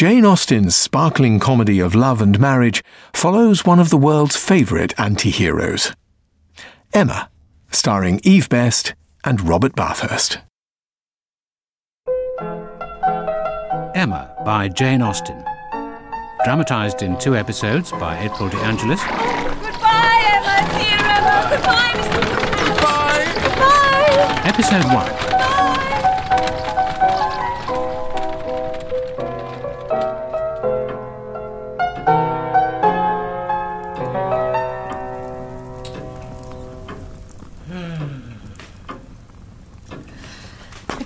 Jane Austen's sparkling comedy of love and marriage follows one of the world's favourite anti heroes Emma, starring Eve Best and Robert Bathurst. Emma by Jane Austen. Dramatised in two episodes by April De Angelis. Goodbye, Emma, dear Emma. Goodbye, Mr. Goodbye. Goodbye. Episode 1.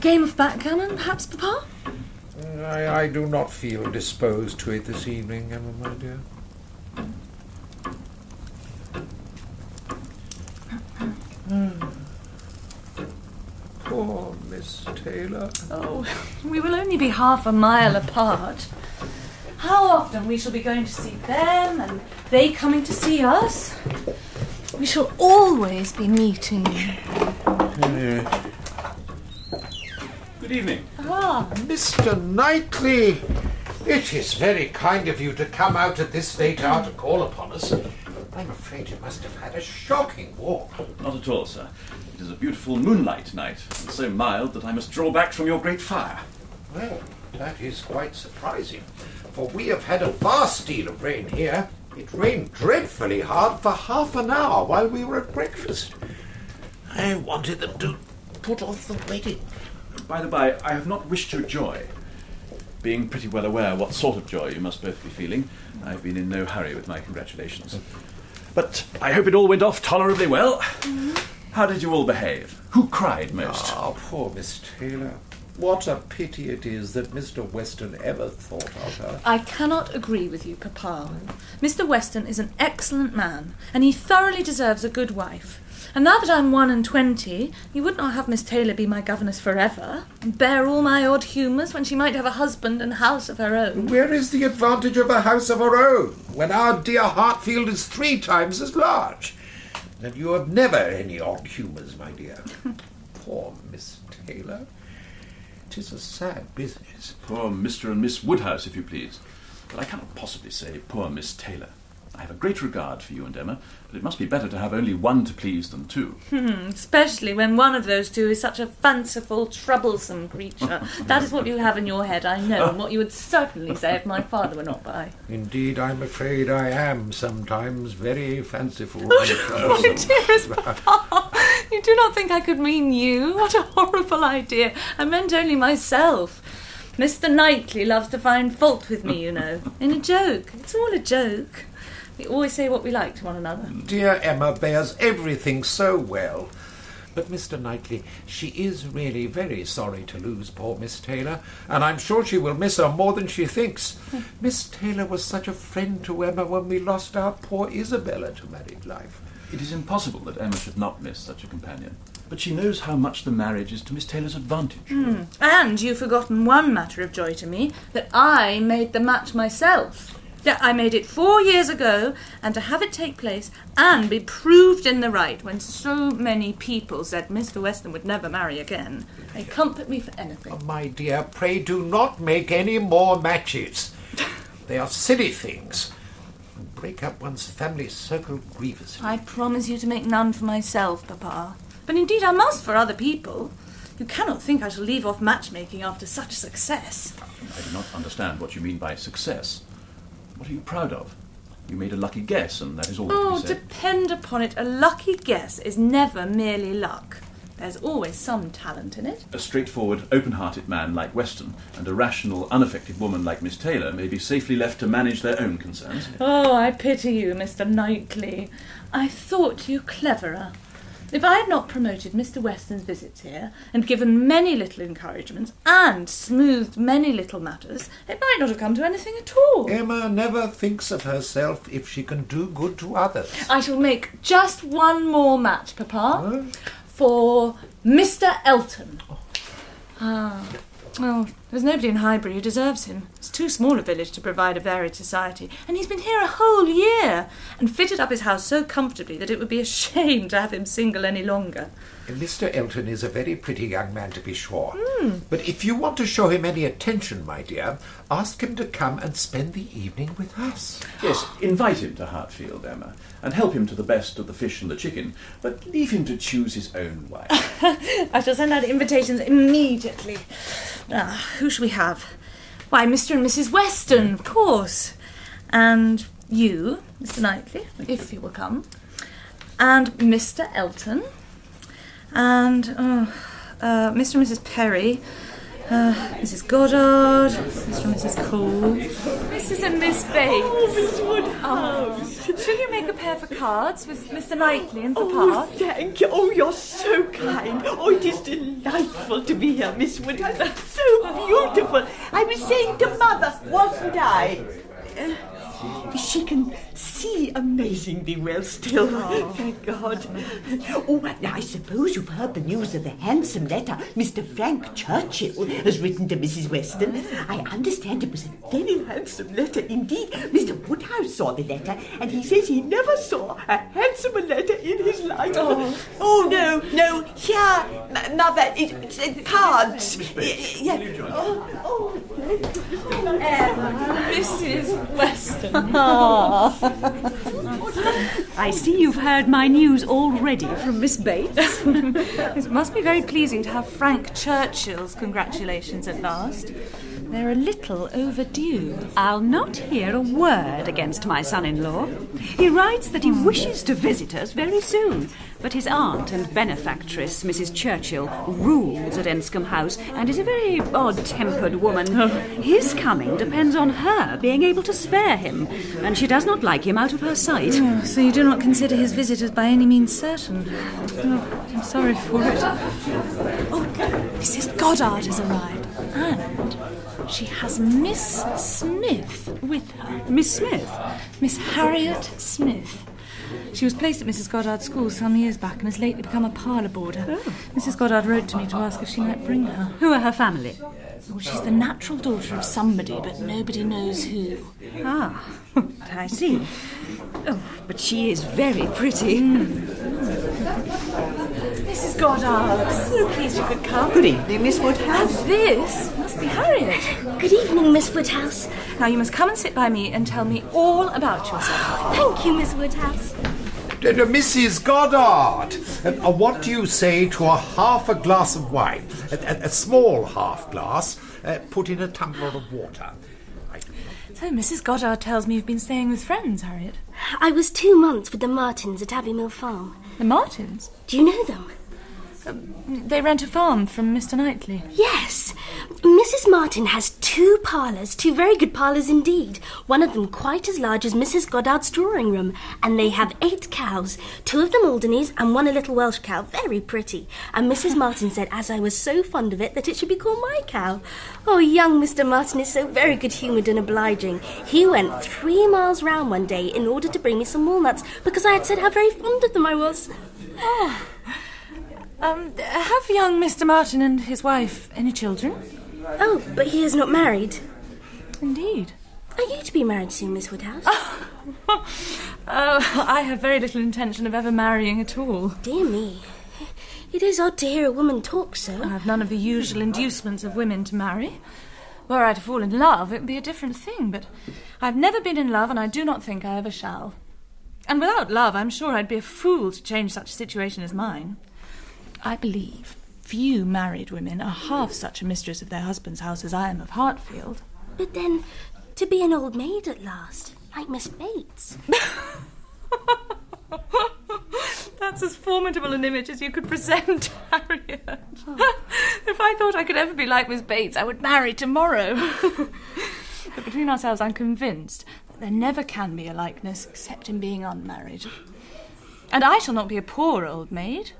Game of backgammon, perhaps, Papa? I, I do not feel disposed to it this evening, Emma, my dear. Hmm. Poor Miss Taylor. Oh, we will only be half a mile apart. How often we shall be going to see them and they coming to see us? We shall always be meeting. Hmm. Good evening. Ah, Mr. Knightley, it is very kind of you to come out at this late hour to call upon us. I'm afraid you must have had a shocking walk. Not at all, sir. It is a beautiful moonlight night, and so mild that I must draw back from your great fire. Well, that is quite surprising, for we have had a vast deal of rain here. It rained dreadfully hard for half an hour while we were at breakfast. I wanted them to put off the wedding. By the by, I have not wished you joy. Being pretty well aware what sort of joy you must both be feeling, I've been in no hurry with my congratulations. But I hope it all went off tolerably well. How did you all behave? Who cried most? Ah, poor Miss Taylor. What a pity it is that Mr. Weston ever thought of her. I cannot agree with you, Papa. Mr. Weston is an excellent man, and he thoroughly deserves a good wife. And now that I'm one and twenty, you would not have Miss Taylor be my governess forever, and bear all my odd humours when she might have a husband and house of her own. Where is the advantage of a house of her own when our dear Hartfield is three times as large? And you have never any odd humours, my dear. Poor Miss Taylor. It is a sad business. Poor Mr. and Miss Woodhouse, if you please. But I cannot possibly say poor Miss Taylor. I have a great regard for you and Emma, but it must be better to have only one to please than two. Hmm, especially when one of those two is such a fanciful, troublesome creature. that is what you have in your head, I know, and what you would certainly say if my father were not by. Indeed, I'm afraid I am sometimes very fanciful. Oh, and my troublesome. dearest Papa, you do not think I could mean you? What a horrible idea. I meant only myself. Mr. Knightley loves to find fault with me, you know. In a joke. It's all a joke. We always say what we like to one another. Dear Emma bears everything so well. But, Mr. Knightley, she is really very sorry to lose poor Miss Taylor, and I'm sure she will miss her more than she thinks. Miss Taylor was such a friend to Emma when we lost our poor Isabella to married life. It is impossible that Emma should not miss such a companion. But she knows how much the marriage is to Miss Taylor's advantage. Hmm. And you've forgotten one matter of joy to me that I made the match myself. Yeah, I made it four years ago, and to have it take place and be proved in the right when so many people said Mr. Weston would never marry again, they comfort me for anything. Oh, my dear, pray do not make any more matches. They are silly things. and Break up one's family circle grievously. I promise you to make none for myself, Papa. But indeed I must for other people. You cannot think I shall leave off matchmaking after such success. I do not understand what you mean by success. What are you proud of? You made a lucky guess, and that is all that Oh, can be oh, said. depend upon it, a lucky guess is never merely luck. There's always some talent in it. A straightforward, open hearted man like Weston and a rational, unaffected woman like Miss Taylor may be safely left to manage their own concerns. Oh, I pity you, Mr. Knightley. I thought you cleverer. If I had not promoted Mr. Weston's visits here, and given many little encouragements, and smoothed many little matters, it might not have come to anything at all. Emma never thinks of herself if she can do good to others. I shall make just one more match, Papa, for Mr. Elton. Ah, oh, There's nobody in Highbury who deserves him. It's too small a village to provide a varied society, and he's been here a whole year and fitted up his house so comfortably that it would be a shame to have him single any longer. Mr. Elton is a very pretty young man, to be sure. Hmm. But if you want to show him any attention, my dear, ask him to come and spend the evening with us. Yes, invite him to Hartfield, Emma, and help him to the best of the fish and the chicken, but leave him to choose his own way. I shall send out invitations immediately. Ah, who shall we have? Why, Mr. and Mrs. Weston, of course. And you, Mr. Knightley, if you will come. And Mr. Elton. And oh, uh, Mr. and Mrs. Perry. Uh, Mrs. Goddard, Mr. and Mrs. Cole, Mrs. and Miss Bates. Oh, Miss Woodhouse. Shall you make a pair for cards with Mr. Knightley and Papa? Oh, thank you. Oh, you're so kind. Oh, it is delightful to be here, Miss Woodhouse. That's So beautiful. I was saying to Mother, wasn't I? Uh, she can see amazingly well still. Thank God. Oh, now I suppose you've heard the news of the handsome letter Mr. Frank Churchill has written to Mrs. Weston. I understand it was a very handsome letter indeed. Mr. Woodhouse saw the letter, and he says he never saw a handsomer letter in his life. Oh, oh no, no, here, M- Mother, it, it's uh, cards. Y- Yeah. Oh, oh, Mrs. Weston. I see you've heard my news already. From Miss Bates. it must be very pleasing to have Frank Churchill's congratulations at last. They're a little overdue. I'll not hear a word against my son in law. He writes that he wishes to visit us very soon, but his aunt and benefactress, Mrs. Churchill, rules at Enscombe House and is a very odd tempered woman. His coming depends on her being able to spare him, and she does not like him out of her sight. Oh, so you do not consider his visit as by any means certain? Oh, I'm sorry for it. Oh, Mrs. Goddard has arrived, and she has Miss Smith with her. Miss Smith? Miss Harriet Smith. She was placed at Mrs. Goddard's school some years back and has lately become a parlour boarder. Mrs. Goddard wrote to me to ask if she might bring her. Who are her family? Well, she's the natural daughter of somebody, but nobody knows who. Ah, I see. Oh, but she is very pretty. Mrs. Goddard, so pleased you could come. Good evening, Miss Woodhouse. And this must be Harriet. Good evening, Miss Woodhouse. Now you must come and sit by me and tell me all about yourself. Thank you, Miss Woodhouse. Uh, uh, Mrs. Goddard, uh, uh, what do you say to a half a glass of wine? A, a- a small half glass, uh, put in a tumbler of water. So Mrs. Goddard tells me you've been staying with friends, Harriet. I was two months with the Martins at Abbey Mill Farm. The Martins. Do you know them? Um, they rent a farm from Mr. Knightley. Yes. Mrs. Martin has two parlours, two very good parlours indeed. One of them quite as large as Mrs. Goddard's drawing room. And they have eight cows, two of them Alderneys and one a little Welsh cow, very pretty. And Mrs. Martin said, as I was so fond of it, that it should be called my cow. Oh, young Mr. Martin is so very good humoured and obliging. He went three miles round one day in order to bring me some walnuts because I had said how very fond of them I was. Ah. Um, have young Mr. Martin and his wife any children? Oh, but he is not married. Indeed. Are you to be married soon, Miss Woodhouse? Oh, I have very little intention of ever marrying at all. Dear me. It is odd to hear a woman talk so. I have none of the usual inducements of women to marry. Were I to fall in love, it would be a different thing, but I've never been in love, and I do not think I ever shall. And without love, I'm sure I'd be a fool to change such a situation as mine. I believe few married women are half such a mistress of their husband's house as I am of Hartfield. But then, to be an old maid at last, like Miss Bates. That's as formidable an image as you could present, Harriet. Oh. if I thought I could ever be like Miss Bates, I would marry tomorrow. but between ourselves, I'm convinced that there never can be a likeness except in being unmarried. And I shall not be a poor old maid.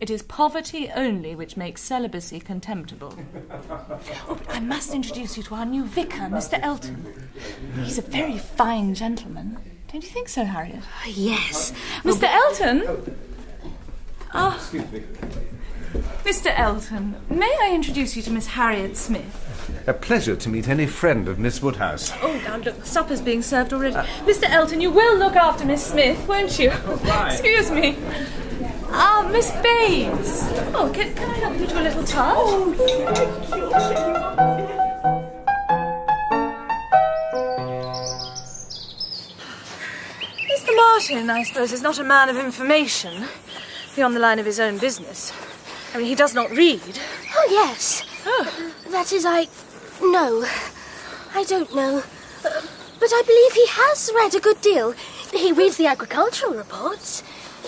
It is poverty only which makes celibacy contemptible. Oh, but I must introduce you to our new vicar, Mr. Elton. He's a very fine gentleman. Don't you think so, Harriet? Oh, yes. Mr. Oh. Elton? Ah. Oh. Mr. Elton, may I introduce you to Miss Harriet Smith? A pleasure to meet any friend of Miss Woodhouse. Oh, now look, supper's being served already. Mr. Elton, you will look after Miss Smith, won't you? Excuse me. Ah, Miss Bates. Oh, can, can I help you to a little tart? Mr. Martin, I suppose, is not a man of information beyond the line of his own business. I mean, he does not read. Oh, yes. That is, I. No. I don't know. Uh, but I believe he has read a good deal. He reads the agricultural reports.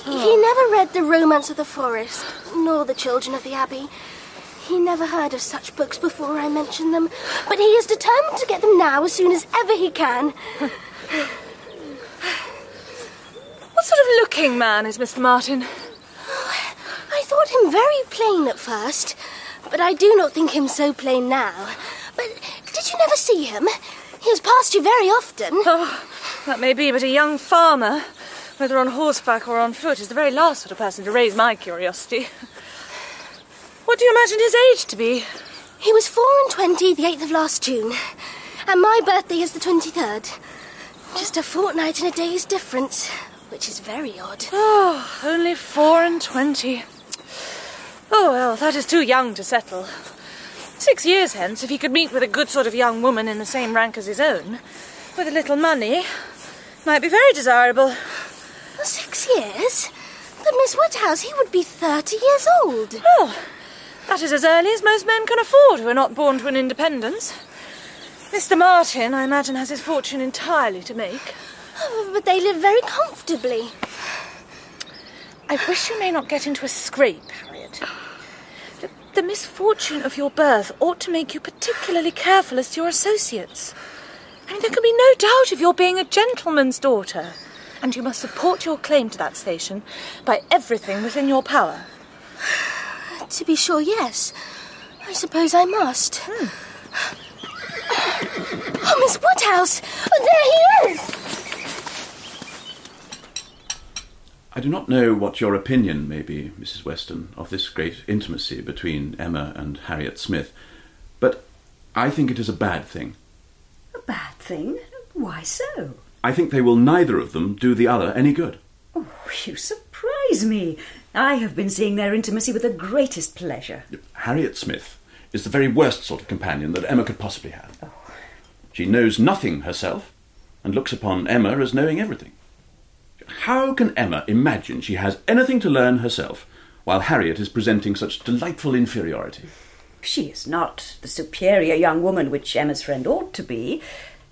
He never read The Romance of the Forest, nor The Children of the Abbey. He never heard of such books before I mentioned them, but he is determined to get them now as soon as ever he can. What sort of looking man is Mr. Martin? I thought him very plain at first, but I do not think him so plain now. But did you never see him? He has passed you very often. Oh, that may be, but a young farmer, whether on horseback or on foot, is the very last sort of person to raise my curiosity. What do you imagine his age to be? He was four and twenty the 8th of last June, and my birthday is the 23rd. Just a fortnight and a day's difference, which is very odd. Oh, only four and twenty. Oh, well, that is too young to settle. Six years hence, if he could meet with a good sort of young woman in the same rank as his own, with a little money, might be very desirable. Six years? But Miss Woodhouse, he would be 30 years old. Oh, that is as early as most men can afford who are not born to an independence. Mr. Martin, I imagine, has his fortune entirely to make. Oh, But they live very comfortably. I wish you may not get into a scrape, Harriet. The, misfortune of your birth ought to make you particularly careful as to your associates. I mean, there can be no doubt of your being a gentleman's daughter, and you must support your claim to that station by everything within your power. To be sure, yes. I suppose I must. Hmm. Oh, Miss Woodhouse! Oh, there he is! I do not know what your opinion may be, Mrs. Weston, of this great intimacy between Emma and Harriet Smith, but I think it is a bad thing. A bad thing? Why so? I think they will neither of them do the other any good. Oh, you surprise me. I have been seeing their intimacy with the greatest pleasure. Harriet Smith is the very worst sort of companion that Emma could possibly have. She knows nothing herself and looks upon Emma as knowing everything. How can Emma imagine she has anything to learn herself while Harriet is presenting such delightful inferiority? She is not the superior young woman which Emma's friend ought to be,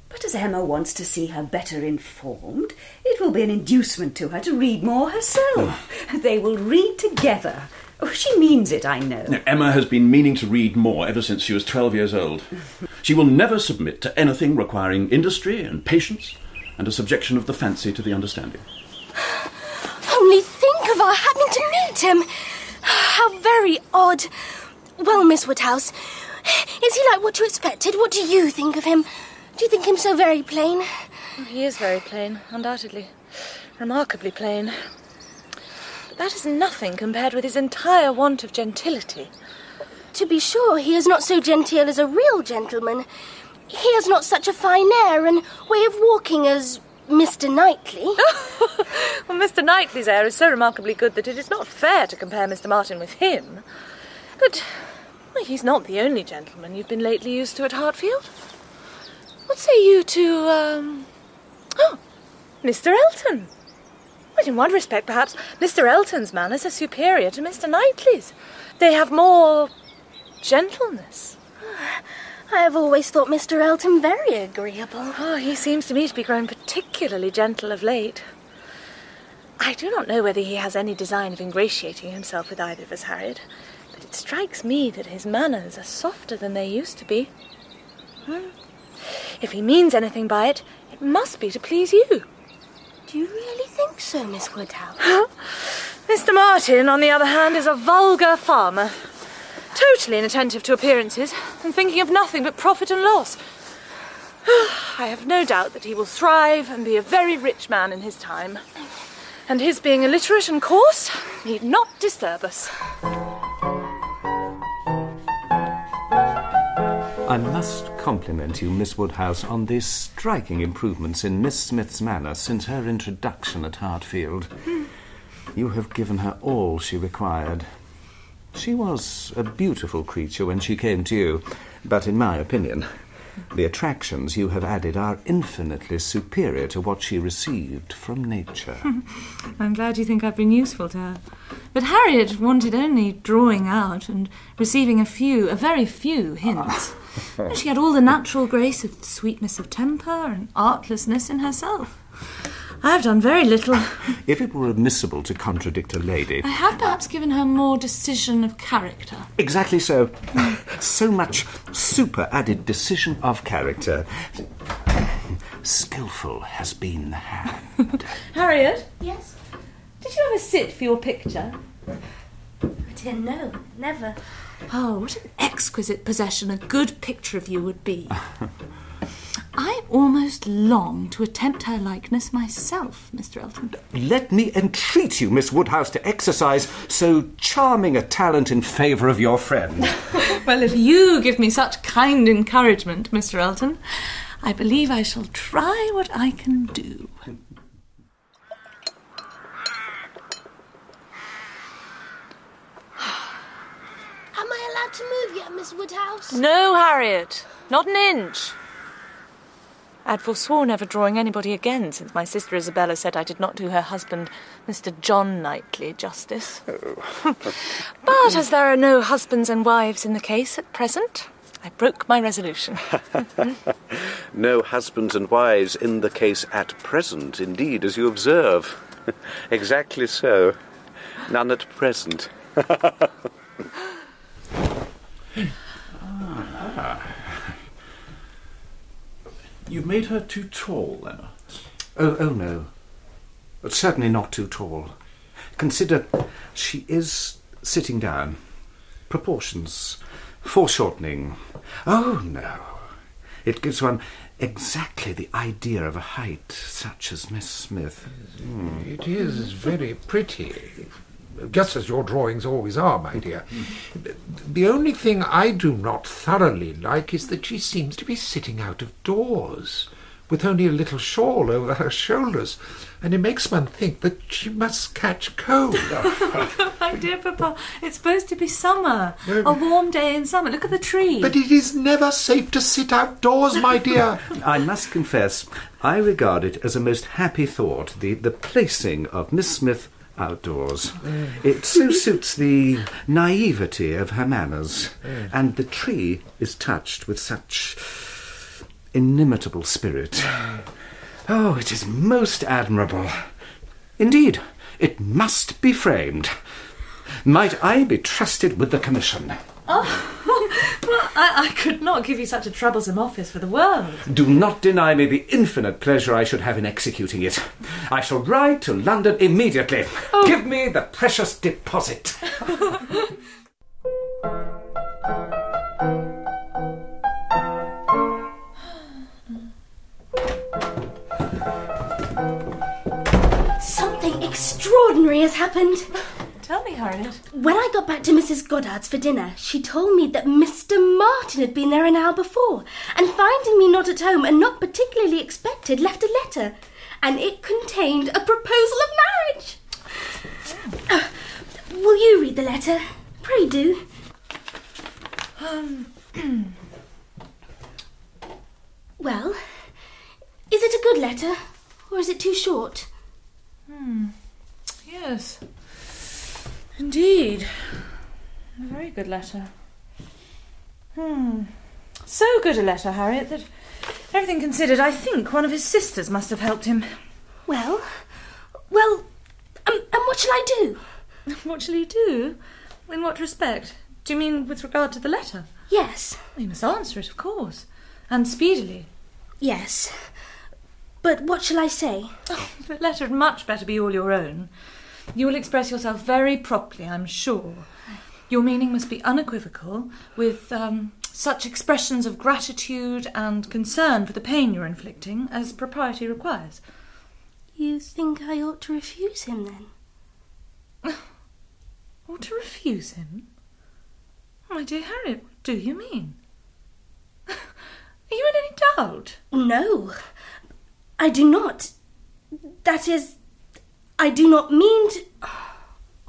but as Emma wants to see her better informed, it will be an inducement to her to read more herself. Oh. they will read together. Oh, she means it, I know. Now, Emma has been meaning to read more ever since she was 12 years old. She will never submit to anything requiring industry and patience and a subjection of the fancy to the understanding. Only think of our having to meet him! How very odd. Well, Miss Woodhouse, is he like what you expected? What do you think of him? Do you think him so very plain? Oh, he is very plain, undoubtedly. Remarkably plain. But that is nothing compared with his entire want of gentility. To be sure, he is not so genteel as a real gentleman. He has not such a fine air and way of walking as Mr. Knightley. Well, Mr. Knightley's air is so remarkably good that it is not fair to compare Mr. Martin with him. But well, he's not the only gentleman you've been lately used to at Hartfield. What say you to, um. Oh, Mr. Elton? Well, in one respect, perhaps, Mr. Elton's manners are superior to Mr. Knightley's. They have more gentleness. I have always thought Mr. Elton very agreeable. Oh, he seems to me to be growing particularly gentle of late. I do not know whether he has any design of ingratiating himself with either of us, Harriet, but it strikes me that his manners are softer than they used to be. Hmm. If he means anything by it, it must be to please you. Do you really think so, Miss Woodhouse? Mr. Martin, on the other hand, is a vulgar farmer, totally inattentive to appearances and thinking of nothing but profit and loss. I have no doubt that he will thrive and be a very rich man in his time. And his being illiterate and coarse need not disturb us. I must compliment you, Miss Woodhouse, on the striking improvements in Miss Smith's manner since her introduction at Hartfield. Hmm. You have given her all she required. She was a beautiful creature when she came to you, but in my opinion, the attractions you have added are infinitely superior to what she received from nature. I'm glad you think I've been useful to her. But Harriet wanted only drawing out and receiving a few, a very few hints. she had all the natural grace of sweetness of temper and artlessness in herself. I've done very little. If it were admissible to contradict a lady. I have perhaps given her more decision of character. Exactly so. so much super added decision of character. Skilful has been the hand. Harriet, Yes? did you ever sit for your picture? I didn't know. Never. Oh, what an exquisite possession a good picture of you would be. I almost long to attempt her likeness myself, Mr. Elton. Let me entreat you, Miss Woodhouse, to exercise so charming a talent in favour of your friend. Well, if you give me such kind encouragement, Mr. Elton, I believe I shall try what I can do. Am I allowed to move yet, Miss Woodhouse? No, Harriet, not an inch. I'd forsworn ever drawing anybody again since my sister Isabella said I did not do her husband, Mr. John Knightley, justice. but as there are no husbands and wives in the case at present, I broke my resolution. no husbands and wives in the case at present, indeed, as you observe. exactly so. None at present. Ah, ah. You've made her too tall, Emma. Oh, oh no. But certainly not too tall. Consider she is sitting down. Proportions. Foreshortening. Oh no. It gives one exactly the idea of a height such as Miss Smith. Hmm. It is very pretty. Just as your drawings always are, my dear. The only thing I do not thoroughly like is that she seems to be sitting out of doors, with only a little shawl over her shoulders, and it makes one think that she must catch cold. my dear Papa, it's supposed to be summer. A warm day in summer. Look at the tree. but it is never safe to sit outdoors, my dear. I must confess, I regard it as a most happy thought, the, the placing of Miss Smith outdoors. It so suits the naivety of her manners, and the tree is touched with such inimitable spirit. Oh, it is most admirable. Indeed, it must be framed. Might I be trusted with the commission? well, I, I could not give you such a troublesome office for the world. Do not deny me the infinite pleasure I should have in executing it. I shall ride to London immediately. Oh. Give me the precious deposit. Something extraordinary has happened. Tell me, Harriet. When I got back to Mrs. Goddard's for dinner, she told me that Mr. Martin had been there an hour before, and finding me not at home and not particularly expected, left a letter. And it contained a proposal of marriage. Uh, will you read the letter? Pray do. well, is it a good letter, or is it too short? Yes. Indeed. A very good letter. Hmm. So good a letter, Harriet, that everything considered, I think one of his sisters must have helped him. Well, well, um, and what shall I do? What shall he do? In what respect? Do you mean with regard to the letter? Yes, you must answer it, of course. And speedily. yes. But what shall I say? The letter had much better be all your own. You will express yourself very properly, I'm sure. Your meaning must be unequivocal, with um, such expressions of gratitude and concern for the pain you're inflicting as propriety requires. You think I ought to refuse him then? Or to refuse him? My dear Harriet, what do you mean? Are you in any doubt? No, I do not. That is, I do not mean to.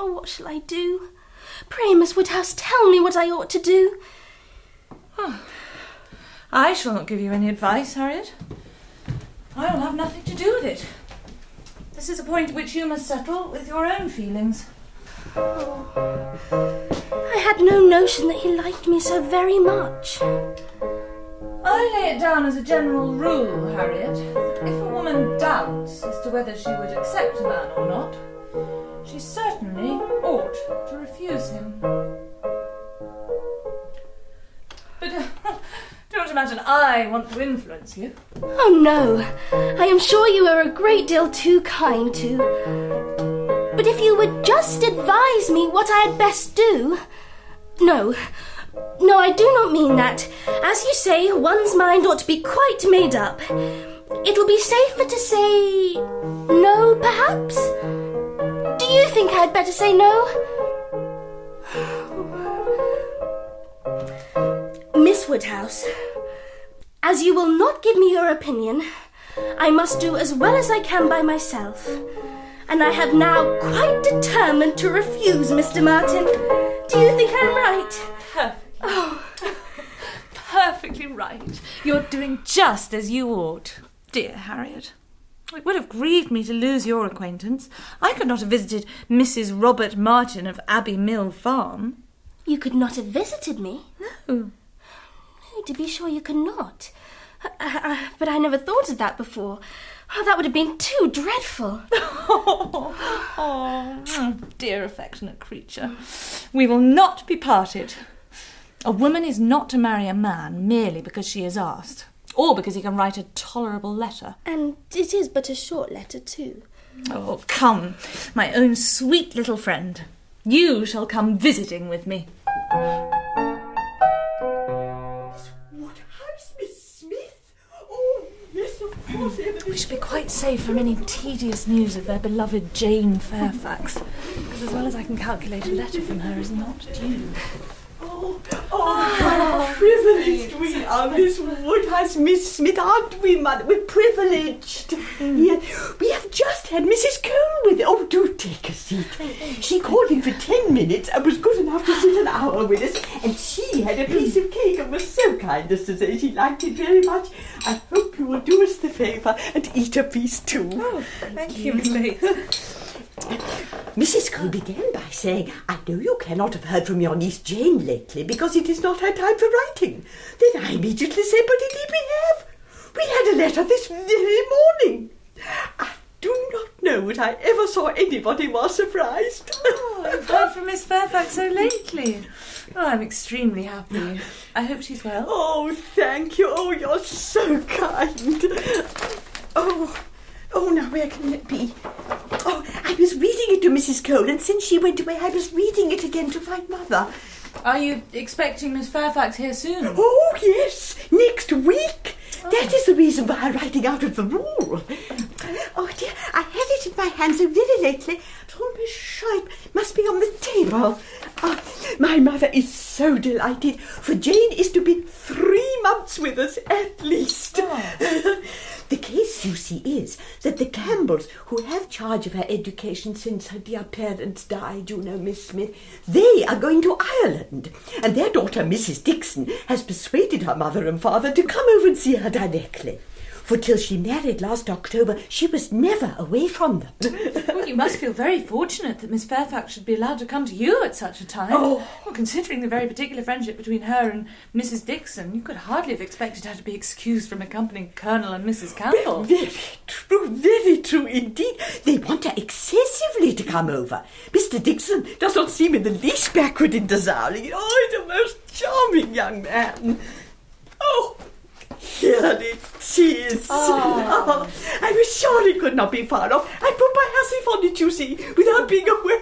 Oh, what shall I do? Pray, Miss Woodhouse, tell me what I ought to do. I shall not give you any advice, Harriet. I will have nothing to do with it. This is a point which you must settle with your own feelings. Oh, I had no notion that he liked me so very much. I lay it down as a general rule, Harriet, that if a woman doubts as to whether she would accept a man or not, she certainly ought to refuse him. But uh, don't imagine I want to influence you. Oh no, I am sure you are a great deal too kind to. But if you would just advise me what I had best do. No, no, I do not mean that. As you say, one's mind ought to be quite made up. It will be safer to say no, perhaps? Do you think I had better say no? Miss Woodhouse, as you will not give me your opinion, I must do as well as I can by myself. And I have now quite determined to refuse Mr. Martin. Do you think I'm right? Oh, perfectly right. You're doing just as you ought, dear Harriet. It would have grieved me to lose your acquaintance. I could not have visited Mrs. Robert Martin of Abbey Mill Farm. You could not have visited me. No. No, to be sure you could not. Uh, uh, but I never thought of that before. Oh, that would have been too dreadful. Oh, mm, dear affectionate creature. We will not be parted. A woman is not to marry a man merely because she is asked, or because he can write a tolerable letter. And it is but a short letter, too. Oh, come, my own sweet little friend. You shall come visiting with me. Woodhouse, Miss Smith? Oh, yes, of course, Emily. We should be quite safe from any tedious news of their beloved Jane Fairfax, because as well as I can calculate, a letter from her is not due. Oh, oh, how privileged we are, Miss Woodhouse, Miss Smith, aren't we, Mother? We're privileged. Yeah. We have just had Mrs. Cole with us. Oh, do take a seat. She called in for ten minutes and was good enough to sit an hour with us, and she had a piece of cake and was so kind as to say she liked it very much. I hope you will do us the favour and eat a piece too. Oh, thank you, Miss Bates. Mrs. Cole began by saying, I know you cannot have heard from your niece Jane lately because it is not her time for writing. Then I immediately said, but indeed we have. We had a letter this very morning. I do not know that I ever saw anybody more surprised. Oh, I've heard from Miss Fairfax so lately. Oh, I'm extremely happy. I hope she's well. Oh, thank you. Oh, you're so kind. Oh, oh, now where can it be? Oh, I was reading it to Mrs. Cole, and since she went away, I was reading it again to find Mother. Are you expecting Miss Fairfax here soon? Oh, yes, next week. Oh. That is the reason why I'm writing out of the rule. Oh, dear, I had it in my hand so very lately. I'm almost sure must be on the table. Oh, my mother is so delighted, for Jane is to be three months with us at least. Oh. the case, you see, is that the Campbells, who have charge of her education since her dear parents died, you know, Miss Smith, they are going to Ireland. And their daughter, Mrs. Dixon, has persuaded her mother and father to come over and see her directly. For till she married last October, she was never away from them. Well, you must feel very fortunate that Miss Fairfax should be allowed to come to you at such a time. Oh. Well, considering the very particular friendship between her and Mrs. Dixon, you could hardly have expected her to be excused from accompanying Colonel and Mrs. Campbell. Very true, very true indeed. They want her excessively to come over. Mr. Dixon does not seem in the least backward in desiring. Oh, he's a most charming young man. Oh, here it is. Oh, I was sure it could not be far off. I put my housewife on it, you see, without being aware.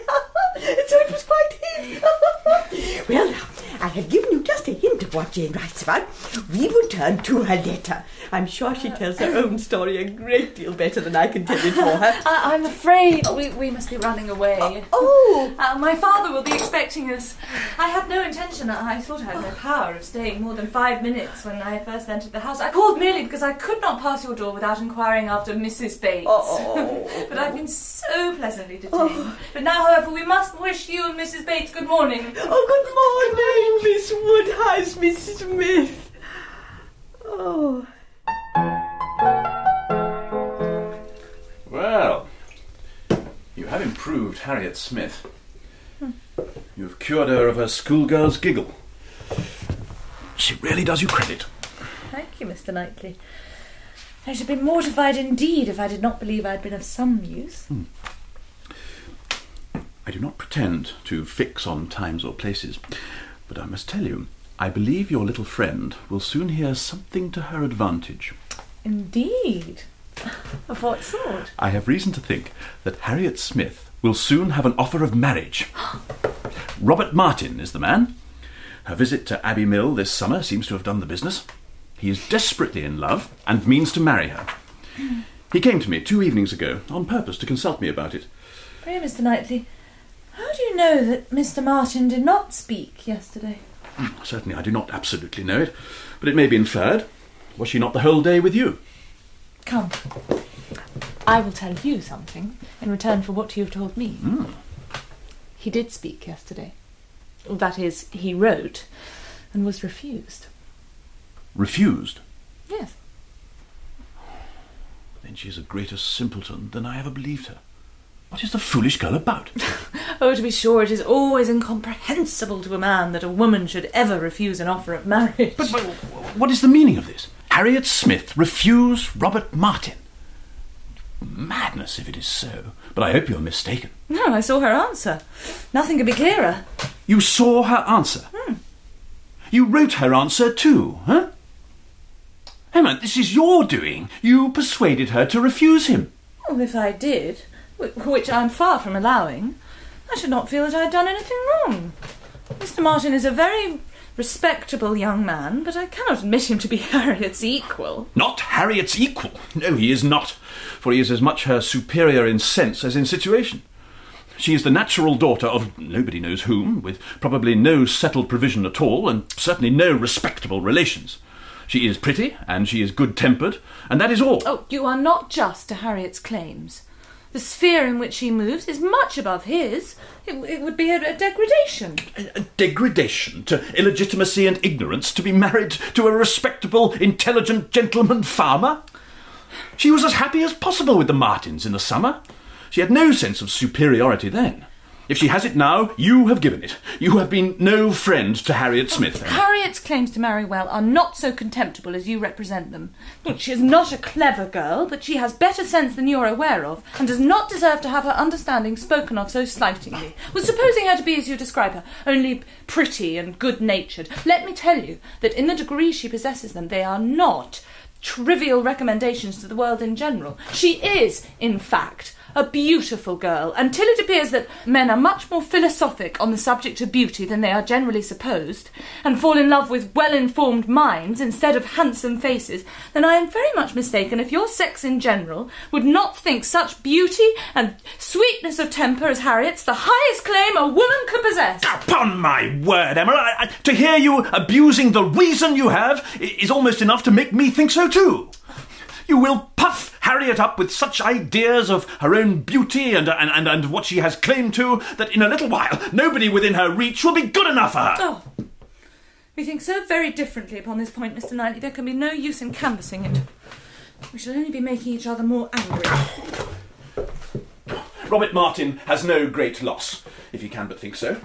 and so it was quite him. well, now, I have given you just a hint of what Jane writes about. We will turn to her letter. I'm sure she tells her own story a great deal better than I can tell it for her. I, I'm afraid we, we must be running away. Oh, Uh, my father will be expecting us. I had no intention. I thought I had no power of staying more than five minutes when I first entered the house. I called merely because I could not pass your door without inquiring after Mrs. Bates. Oh. but I've been so pleasantly detained. But now, however, we must wish you and Mrs. Bates good morning. oh, good morning, Miss Woodhouse, Miss Smith. Oh. Well, you have improved Harriet Smith. Hmm. You've cured her of her schoolgirl's giggle. She really does you credit. Thank you, Mr. Knightley. I should be mortified indeed if I did not believe I'd been of some use. Hmm. I do not pretend to fix on times or places, but I must tell you, I believe your little friend will soon hear something to her advantage. Indeed. Of what sort? I have reason to think that Harriet Smith will soon have an offer of marriage. Robert Martin is the man. Her visit to Abbey Mill this summer seems to have done the business. He is desperately in love and means to marry her. Hmm. He came to me two evenings ago on purpose to consult me about it. Pray, Mr. Knightley, how do you know that Mr. Martin did not speak yesterday? Hmm, certainly, I do not absolutely know it, but it may be inferred. Was she not the whole day with you? Come. I will tell you something in return for what you have told me. Hmm. He did speak yesterday. That is, he wrote and was refused. Refused? Yes. Then she is a greater simpleton than I ever believed her. What is the foolish girl about? Oh, to be sure, it is always incomprehensible to a man that a woman should ever refuse an offer of marriage. But, but what is the meaning of this? Harriet Smith refuse Robert Martin? Madness if it is so, but I hope you are mistaken. No, I saw her answer. Nothing could be clearer. You saw her answer? Hmm. You wrote her answer too, huh? Emma, this is your doing. You persuaded her to refuse him. Well, if I did, which I'm far from allowing, I should not feel that I'd done anything wrong. Mr. Martin is a very respectable young man, but I cannot admit him to be Harriet's equal. Not Harriet's equal. No, he is not, for he is as much her superior in sense as in situation. She is the natural daughter of nobody knows whom, with probably no settled provision at all, and certainly no respectable relations. She is pretty, and she is good tempered, and that is all. Oh, you are not just to Harriet's claims. The sphere in which she moves is much above his. It, it would be a, a degradation. A degradation to illegitimacy and ignorance to be married to a respectable, intelligent gentleman farmer? She was as happy as possible with the Martins in the summer. She had no sense of superiority then. If she has it now, you have given it. You have been no friend to Harriet Smith. Harriet's claims to marry well are not so contemptible as you represent them. Look, she is not a clever girl, but she has better sense than you are aware of, and does not deserve to have her understanding spoken of so slightingly. Well, supposing her to be as you describe her, only pretty and good natured, let me tell you that in the degree she possesses them, they are not trivial recommendations to the world in general. She is, in fact, a beautiful girl, until it appears that men are much more philosophic on the subject of beauty than they are generally supposed, and fall in love with well informed minds instead of handsome faces, then I am very much mistaken if your sex in general would not think such beauty and sweetness of temper as Harriet's the highest claim a woman can possess. Upon my word, Emma, I, I, to hear you abusing the reason you have is almost enough to make me think so too. You will puff Harriet up with such ideas of her own beauty and, and, and, and what she has claim to that in a little while nobody within her reach will be good enough for her. Oh. We think so very differently upon this point, Mr. Knightley, there can be no use in canvassing it. We shall only be making each other more angry. Robert Martin has no great loss, if you can but think so.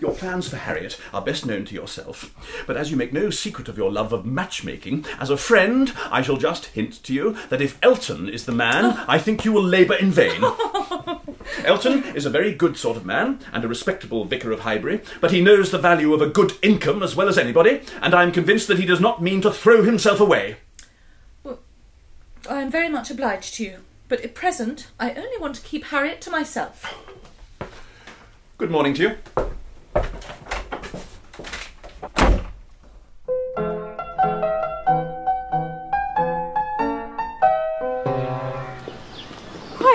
Your plans for Harriet are best known to yourself, but as you make no secret of your love of matchmaking, as a friend, I shall just hint to you that if Elton is the man, I think you will labour in vain. Elton is a very good sort of man and a respectable vicar of Highbury, but he knows the value of a good income as well as anybody, and I am convinced that he does not mean to throw himself away. I am very much obliged to you, but at present I only want to keep Harriet to myself. Good morning to you. Hi,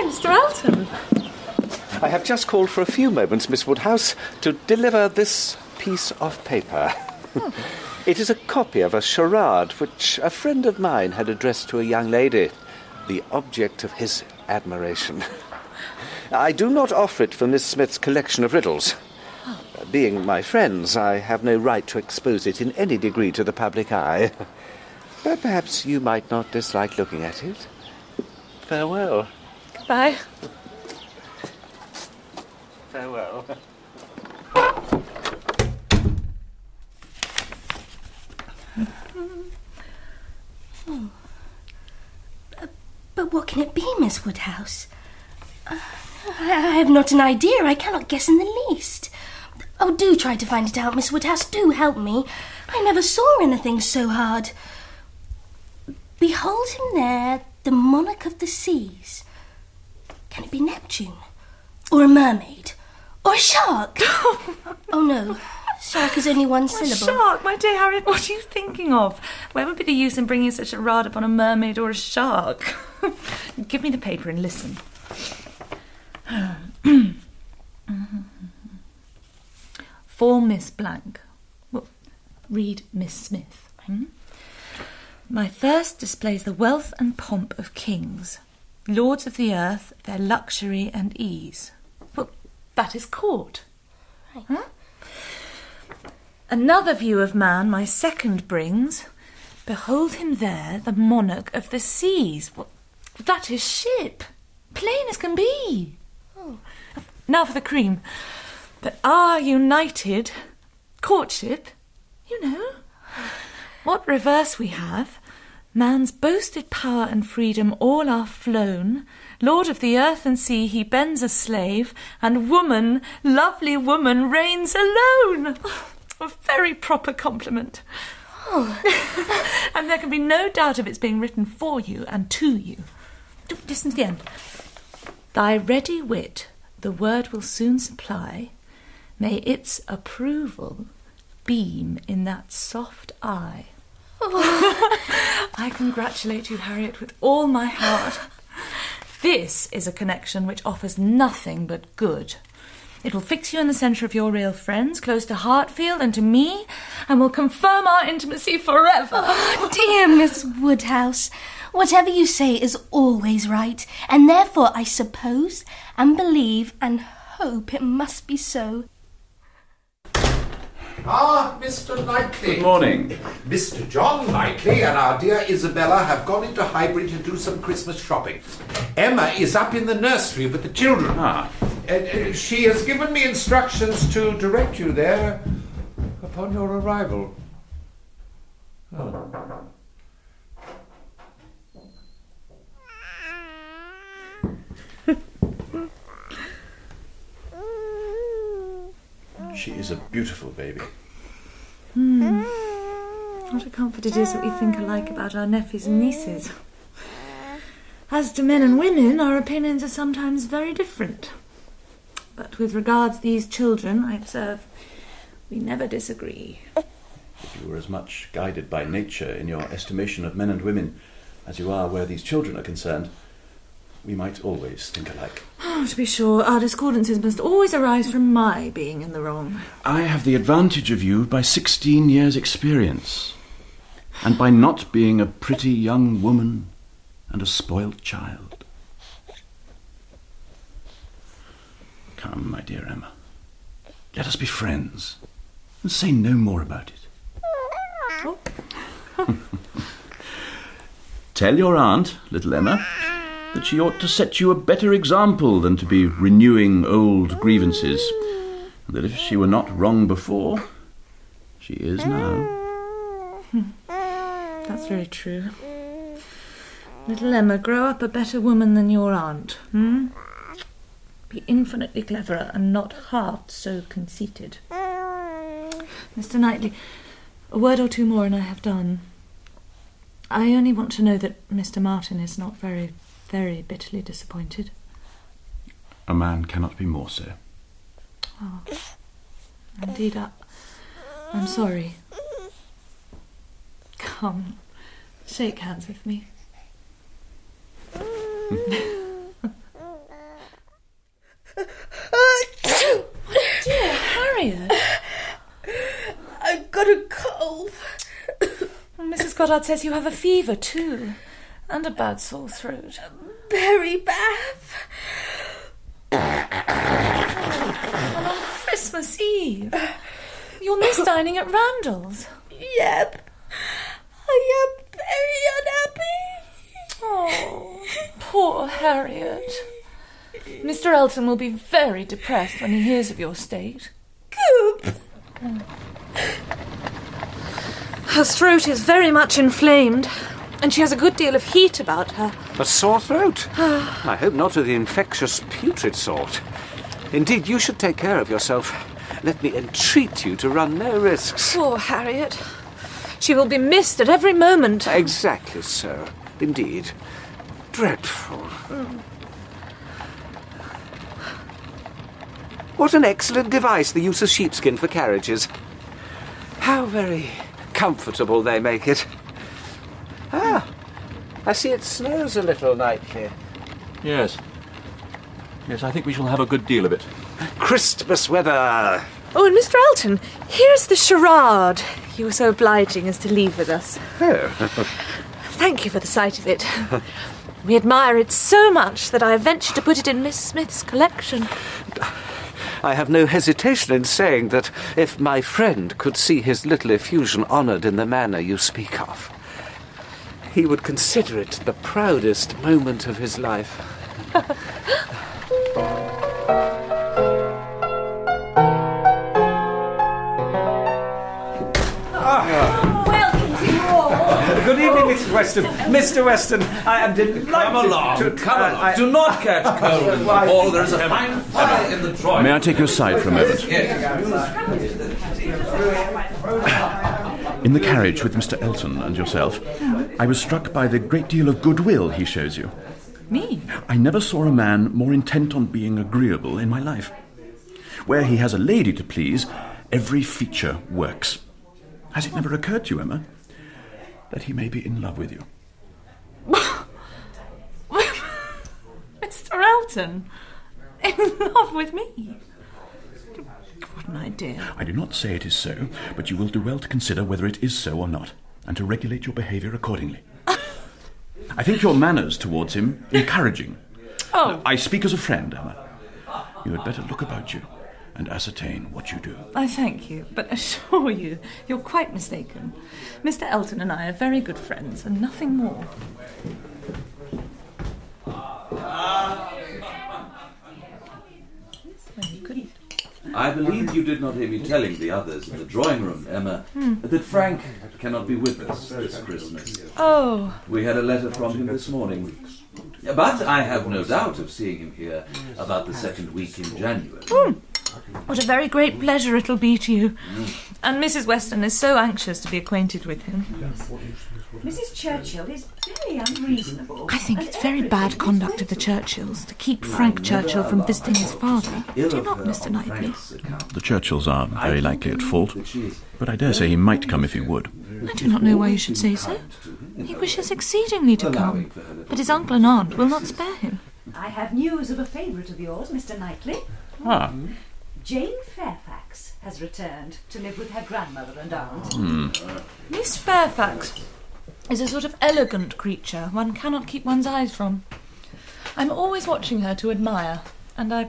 Mr. Elton. I have just called for a few moments, Miss Woodhouse, to deliver this piece of paper. Hmm. It is a copy of a charade which a friend of mine had addressed to a young lady, the object of his admiration. I do not offer it for Miss Smith's collection of riddles. Being my friends, I have no right to expose it in any degree to the public eye. But perhaps you might not dislike looking at it. Farewell. Goodbye. Farewell. But what can it be, Miss Woodhouse? Uh, I I have not an idea. I cannot guess in the least. Oh, do try to find it out, Miss Woodhouse. Do help me. I never saw anything so hard. Behold him there, the monarch of the seas. Can it be Neptune? Or a mermaid? Or a shark? oh no, shark is only one syllable. Shark, my dear Harriet, what are you thinking of? Where would be the use in bringing such a rod upon a mermaid or a shark? Give me the paper and listen. Mm-hmm. For Miss Blank. Well, read Miss Smith. hmm? My first displays the wealth and pomp of kings, lords of the earth, their luxury and ease. Well, that is court. Huh? Another view of man my second brings. Behold him there, the monarch of the seas. Well, that is ship, plain as can be. Now for the cream. But our united courtship, you know. What reverse we have. Man's boasted power and freedom all are flown. Lord of the earth and sea, he bends a slave, and woman, lovely woman, reigns alone. A very proper compliment. Oh. and there can be no doubt of its being written for you and to you. Listen to the end. Thy ready wit the word will soon supply. May its approval beam in that soft eye. I congratulate you, Harriet, with all my heart. This is a connection which offers nothing but good. It will fix you in the centre of your real friends, close to Hartfield and to me, and will confirm our intimacy forever. Oh, dear Miss Woodhouse, whatever you say is always right, and therefore I suppose and believe and hope it must be so. Ah, Mr. Knightley. Good morning. Mr. John Knightley and our dear Isabella have gone into Highbury to do some Christmas shopping. Emma is up in the nursery with the children. Ah. Uh, uh, she has given me instructions to direct you there upon your arrival. Oh. She is a beautiful baby. Hmm. What a comfort it is that we think alike about our nephews and nieces. As to men and women, our opinions are sometimes very different. But with regards to these children, I observe we never disagree. If you were as much guided by nature in your estimation of men and women as you are where these children are concerned, we might always think alike. Oh, to be sure, our discordances must always arise from my being in the wrong. I have the advantage of you by 16 years' experience, and by not being a pretty young woman and a spoilt child. Come, my dear Emma, let us be friends and say no more about it. Oh. Tell your aunt, little Emma, that she ought to set you a better example than to be renewing old grievances, and that if she were not wrong before, she is now. That's very true. Little Emma, grow up a better woman than your aunt. Hmm? Be infinitely cleverer and not half so conceited. Mr. Knightley, a word or two more and I have done. I only want to know that Mr. Martin is not very, very bitterly disappointed. A man cannot be more so. Oh, ah. indeed, I, I'm sorry. Come, shake hands with me. Dear Harriet. I've got a cold. Mrs. Goddard says you have a fever too, and a bad sore throat. Very bad. And on Christmas Eve, you'll miss dining at Randalls. Yep. I am very unhappy. Oh, poor Harriet. Mr. Elton will be very depressed when he hears of your state. Coop. Mm. Her throat is very much inflamed, and she has a good deal of heat about her. A sore throat? Ah. I hope not of the infectious putrid sort. Indeed, you should take care of yourself. Let me entreat you to run no risks. Poor Harriet. She will be missed at every moment. Exactly so. Indeed. Dreadful. What an excellent device, the use of sheepskin for carriages. How very comfortable they make it. Ah, I see it snows a little night here. Yes. Yes, I think we shall have a good deal of it. Christmas weather. Oh, and Mr. Elton, here's the charade. You were so obliging as to leave with us. Oh, Thank you for the sight of it. We admire it so much that I have ventured to put it in Miss Smith's collection. I have no hesitation in saying that if my friend could see his little effusion honoured in the manner you speak of, he would consider it the proudest moment of his life. Welcome to all. Good evening, Mrs. Weston. Mr. Weston, I am delighted Come along, to... come uh, along. I- Do not catch cold in the hall. There's a fine fire in the drawing May I take your side for a moment? In the carriage with Mr. Elton and yourself, I was struck by the great deal of goodwill he shows you. Me? I never saw a man more intent on being agreeable in my life. Where he has a lady to please, every feature works. Has it never occurred to you, Emma, that he may be in love with you? Mr. Elton? In love with me? What an idea. I do not say it is so, but you will do well to consider whether it is so or not, and to regulate your behaviour accordingly. I think your manners towards him encouraging. Oh, I speak as a friend, Emma. You had better look about you and ascertain what you do. I thank you, but assure you, you're quite mistaken. Mr. Elton and I are very good friends, and nothing more. Ah. Well, you couldn't. I believe you did not hear me telling the others in the drawing room, Emma, hmm. that Frank cannot be with us this Christmas. Oh, We had a letter from him this morning. But I have no doubt of seeing him here about the second week in January. Hmm. what a very great pleasure it'll be to you. Hmm. And Mrs. Weston is so anxious to be acquainted with him. Mrs. Churchill is very unreasonable. I think it's very bad conduct of the Churchills to keep Frank Churchill from visiting his father. Do you not, Mr. Knightley? The Churchills are very likely at fault, but I dare say he might come if he would. I do not know why you should say so. He wishes exceedingly to come, but his uncle and aunt will not spare him. I have news of a favourite of yours, Mr. Knightley. Ah, Jane Fairfax has returned to live with her grandmother and aunt. Miss Fairfax is a sort of elegant creature one cannot keep one's eyes from. I'm always watching her to admire, and I,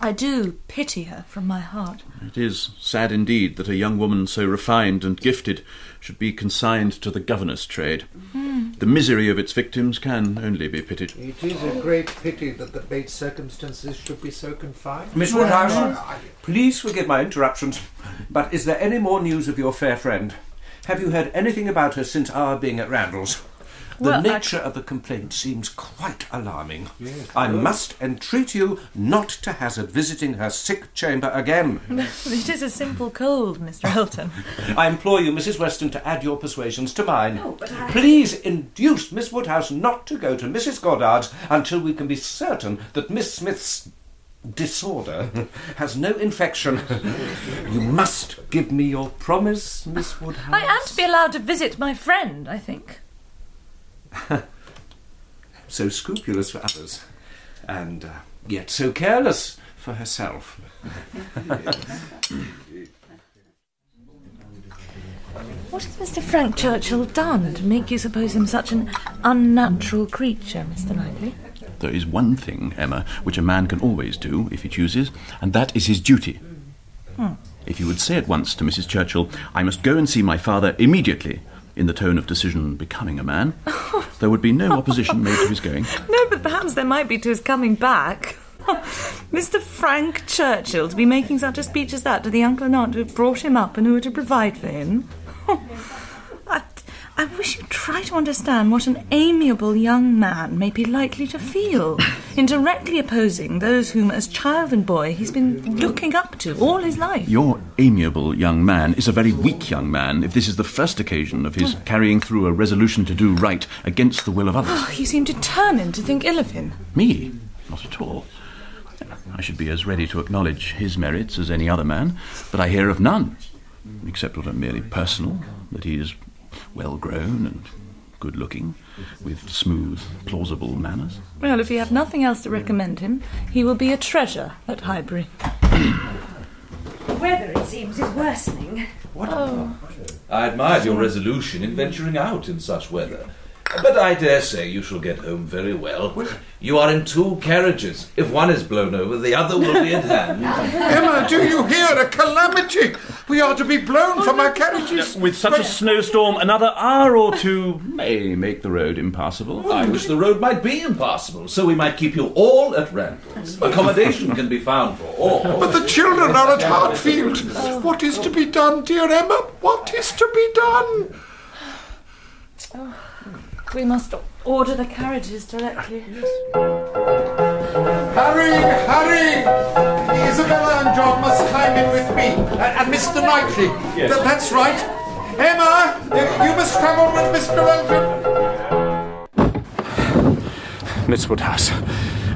I do pity her from my heart. it is sad indeed that a young woman so refined and gifted should be consigned to the governess trade. Hmm. The misery of its victims can only be pitied. It is a great pity that the Bates circumstances should be so confined. Miss Woodhouse, please forgive my interruptions, but is there any more news of your fair friend? Have you heard anything about her since our being at Randalls? The Well, I- nature of the complaint seems quite alarming. I must entreat you not to hazard visiting her sick chamber again. It is a simple cold, Mr. Elton. I implore you, Mrs. Weston, to add your persuasions to mine. Oh, but I... Please induce Miss Woodhouse not to go to Mrs. Goddard's until we can be certain that Miss Smith's disorder has no infection. you must give me your promise, Miss Woodhouse. I am to be allowed to visit my friend, I think. so scrupulous for others, and uh, yet so careless for for herself. What has Mr. Frank Churchill done to make you suppose him such an unnatural creature, Mr. Knightley? There is one thing, Emma, which a man can always do if he chooses, and that is his duty. Hmm. If you would say at once to Mrs. Churchill, I must go and see my father immediately, in the tone of decision becoming a man, there would be no opposition made to his going. No, but perhaps there might be to his coming back. Mr. Frank Churchill to be making such a speech as that to the uncle and aunt who have brought him up and who are to provide for him. I, wish you'd try to understand what an amiable young man may be likely to feel in directly opposing those whom, as child and boy, he's been looking up to all his life. Your amiable young man is a very weak young man if this is the first occasion of his oh. carrying through a resolution to do right against the will of others. Oh, you seem determined to think ill of him. Me? Not at all. I should be as ready to acknowledge his merits as any other man, but I hear of none, except what are merely personal, that he is well grown and good looking, with smooth, plausible manners. Well, if you have nothing else to recommend him, he will be a treasure at Highbury. The weather, it seems, is worsening. Oh. I admired your resolution in venturing out in such weather. But I dare say you shall get home very well. You are in two carriages. If one is blown over, the other will be at hand. Emma, do you hear? A calamity! We are to be blown from our carriages. With such a snowstorm, another hour or two may make the road impassable. I wish the road might be impassable, so we might keep you all at Randalls. Accommodation can be found for all. But the children are at Hartfield. What is to be done, dear Emma? What is to be done? Oh. We must order the carriages directly. Hurry, hurry! Isabella and John must climb in with me. And, and Mr. Knightley. Yes. Th- that's right. Emma, you must travel with Mr. Elton. Miss Woodhouse,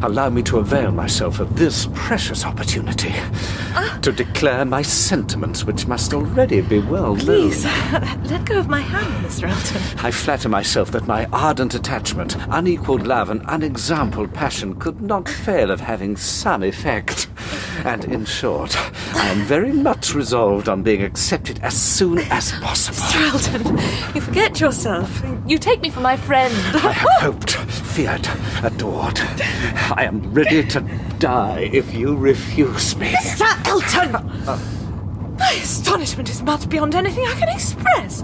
allow me to avail myself of this precious opportunity ah. to declare my sentiments, which must already be well Please, known. let go of my hand, Mr. Elton. I flatter myself that my ardent attachment, unequalled love, and unexampled passion could not fail of having some effect. And in short, I am very much resolved on being accepted as soon as possible. Mr. Elton, you forget yourself. You take me for my friend. I have hoped, feared, adored. I am ready to die if you refuse me. Mr. Elton! Uh, uh. My astonishment is much beyond anything I can express.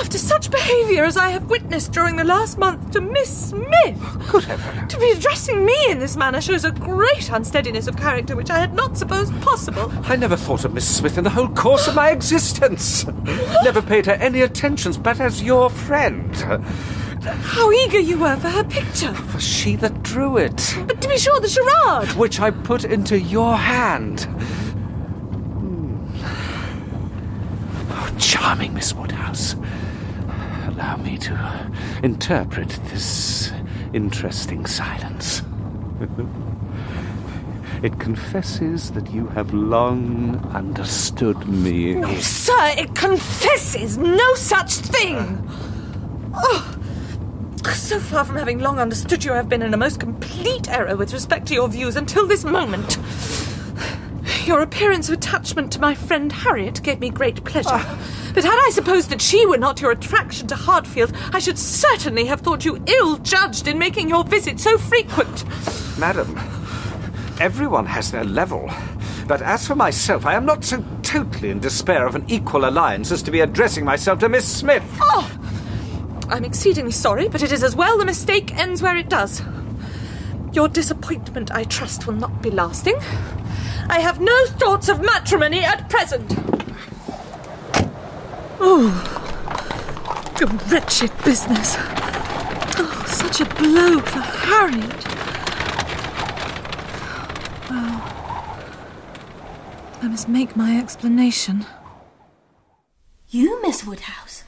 After such behaviour as I have witnessed during the last month to Miss Smith, Good heaven. to be addressing me in this manner shows a great unsteadiness of character which I had not supposed possible. I never thought of Miss Smith in the whole course of my existence. Never paid her any attentions but as your friend. How eager you were for her picture. Was she that drew it? But to be sure, the charade. Which I put into your hand. Hmm. Oh, charming Miss Woodhouse. Allow me to interpret this interesting silence. it confesses that you have long understood me. No, sir, it confesses no such thing. Oh, so far from having long understood you, I have been in a most complete error with respect to your views until this moment. Your appearance of attachment to my friend Harriet gave me great pleasure. Ah. But had I supposed that she were not your attraction to Hartfield, I should certainly have thought you ill judged in making your visit so frequent. Madam, everyone has their level. But as for myself, I am not so totally in despair of an equal alliance as to be addressing myself to Miss Smith. Oh! I'm exceedingly sorry, but it is as well the mistake ends where it does. Your disappointment, I trust, will not be lasting. I have no thoughts of matrimony at present. Oh, the wretched business. Oh, such a blow for Harriet. Well, I must make my explanation. You, Miss Woodhouse?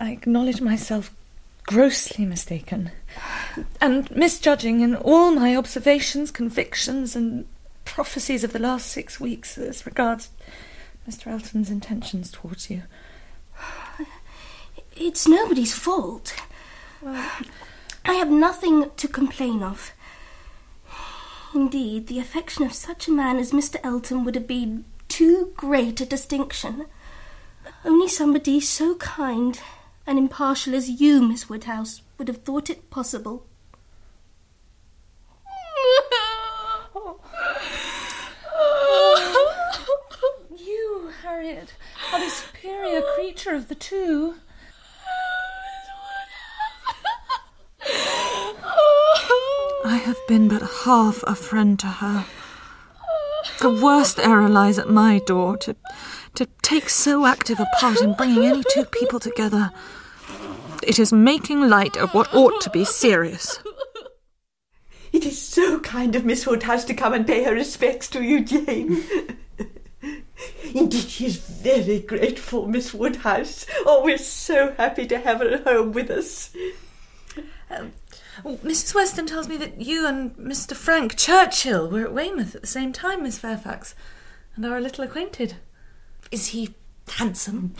I acknowledge myself grossly mistaken and misjudging in all my observations, convictions, and prophecies of the last six weeks as regards Mr. Elton's intentions towards you. It's nobody's fault. I have nothing to complain of. Indeed, the affection of such a man as Mr. Elton would have been too great a distinction. Only somebody so kind and impartial as you, Miss Woodhouse, would have thought it possible. You, Harriet, are the superior creature of the two. I have been but half a friend to her. The worst error lies at my door to, to take so active a part in bringing any two people together. It is making light of what ought to be serious. It is so kind of Miss Woodhouse to come and pay her respects to you, Jane. Indeed, she is very grateful, Miss Woodhouse. Oh, we're so happy to have her at home with us. Um, Mrs. Weston tells me that you and Mr. Frank Churchill were at Weymouth at the same time, Miss Fairfax, and are a little acquainted. Is he handsome?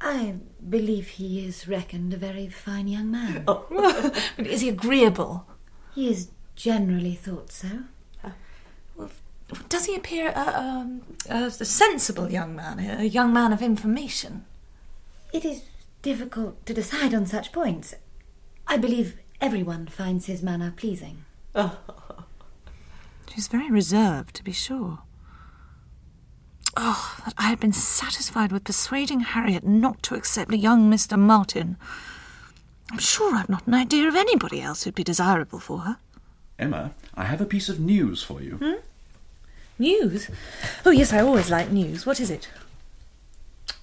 I believe he is reckoned a very fine young man. Oh. but is he agreeable? He is generally thought so. Well, does he appear a, um, a sensible young man, a young man of information? It is difficult to decide on such points. I believe everyone finds his manner pleasing. Oh. She's very reserved, to be sure. Oh, that I had been satisfied with persuading Harriet not to accept a young Mr. Martin. I'm sure I've not an idea of anybody else who'd be desirable for her. Emma, I have a piece of news for you. Hmm? News? Oh, yes, I always like news. What is it?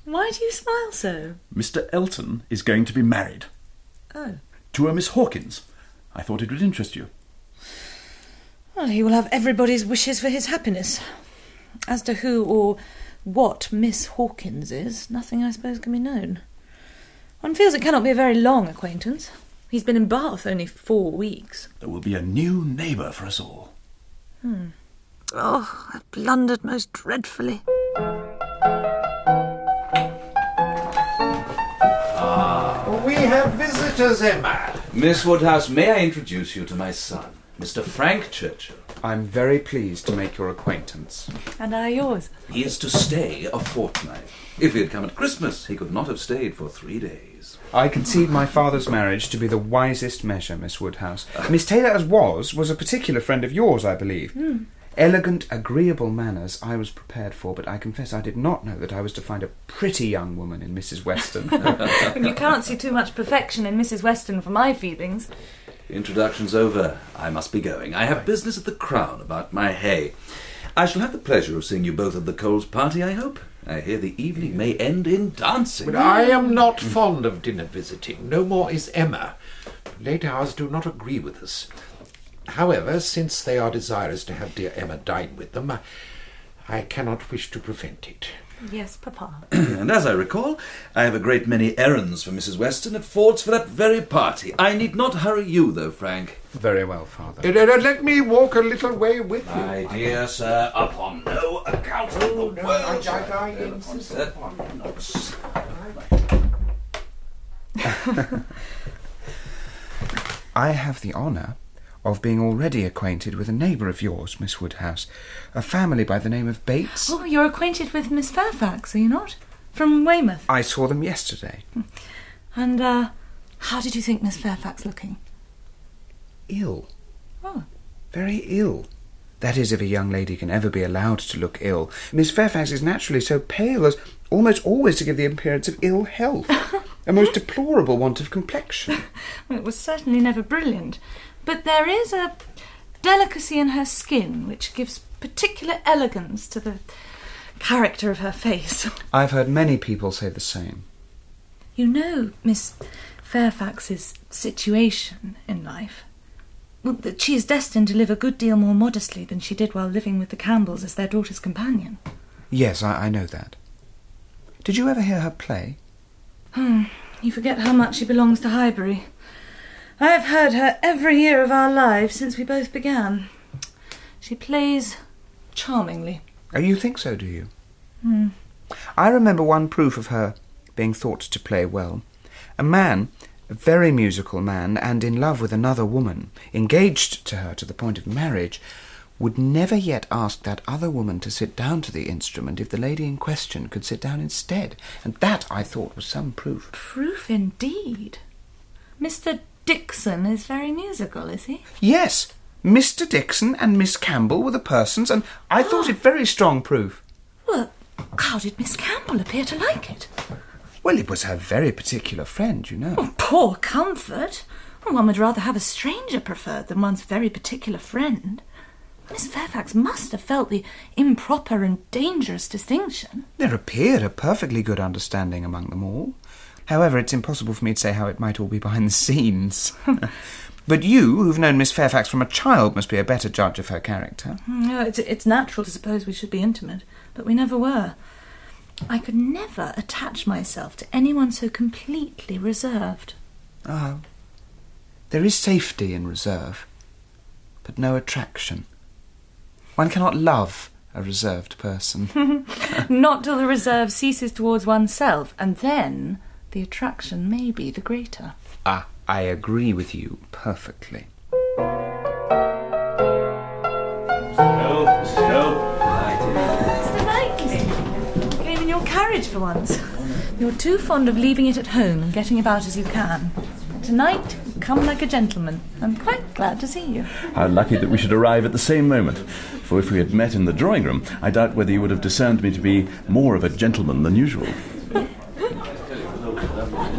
Why do you smile so? Mr. Elton is going to be married. Oh. To a Miss Hawkins. I thought it would interest you. Well, he will have everybody's wishes for his happiness. As to who or what Miss Hawkins is, nothing, I suppose, can be known. One feels it cannot be a very long acquaintance. He's been in Bath only four weeks. There will be a new neighbour for us all. Hmm. Oh, I've blundered most dreadfully. Ah, we have visitors, Emma. Miss Woodhouse, may I introduce you to my son, Mr. Frank Churchill? I'm very pleased to make your acquaintance. And I yours. He is to stay a fortnight. If he had come at Christmas, he could not have stayed for three days. I conceive my father's marriage to be the wisest measure, Miss Woodhouse. Miss Taylor, as was, was a particular friend of yours, I believe. Hmm. Elegant, agreeable manners I was prepared for, but I confess I did not know that I was to find a pretty young woman in Mrs. Weston. you can't see too much perfection in Mrs. Weston for my feelings. Introduction's over. I must be going. I have business at the Crown about my hay. I shall have the pleasure of seeing you both at the Coles party, I hope. I hear the evening may end in dancing. But I am not fond of dinner visiting. No more is Emma. Late hours do not agree with us. However, since they are desirous to have dear Emma dine with them, I, I cannot wish to prevent it. Yes, Papa. and as I recall, I have a great many errands for Mrs. Weston at Ford's for that very party. I need not hurry you, though, Frank. Very well, Father. Uh, uh, let me walk a little way with you. My dear sir, upon no account in the world. I, I, I insist I have the honour of being already acquainted with a neighbour of yours, Miss Woodhouse, a family by the name of Bates. Oh, you're acquainted with Miss Fairfax, are you not? From Weymouth. I saw them yesterday. And, uh, how did you think Miss Fairfax looking? Ill. Oh. Very ill. That is, if a young lady can ever be allowed to look ill. Miss Fairfax is naturally so pale as almost always to give the appearance of ill health. a most deplorable want of complexion. well, it was certainly never brilliant. But there is a delicacy in her skin which gives particular elegance to the character of her face. I've heard many people say the same. You know Miss Fairfax's situation in life. That she is destined to live a good deal more modestly than she did while living with the Campbells as their daughter's companion. Yes, I, I know that. Did you ever hear her play? Hmm. You forget how much she belongs to Highbury. I've heard her every year of our lives since we both began. She plays charmingly. Oh, you think so, do you? Hmm. I remember one proof of her being thought to play well. A man a very musical man and in love with another woman, engaged to her to the point of marriage, would never yet ask that other woman to sit down to the instrument if the lady in question could sit down instead. And that, I thought, was some proof. Proof indeed. Mr. Dixon is very musical, is he? Yes, Mr. Dixon and Miss Campbell were the persons, and I thought ah. it very strong proof. Well, how did Miss Campbell appear to like it? Well, it was her very particular friend, you know. Oh, poor comfort. One would rather have a stranger preferred than one's very particular friend. Miss Fairfax must have felt the improper and dangerous distinction. There appeared a perfectly good understanding among them all. However, it's impossible for me to say how it might all be behind the scenes. but you, who've known Miss Fairfax from a child, must be a better judge of her character. No, it's, it's natural to suppose we should be intimate, but we never were. I could never attach myself to anyone so completely reserved. Ah, there is safety in reserve, but no attraction. One cannot love a reserved person. Not till the reserve ceases towards oneself, and then the attraction may be the greater. ah, I agree with you perfectly. So delight it. Mr. Knightley, came in your carriage for once. You're too fond of leaving it at home and getting about as you can. Tonight, come like a gentleman. I'm quite glad to see you. How lucky that we should arrive at the same moment. For if we had met in the drawing room, I doubt whether you would have discerned me to be more of a gentleman than usual.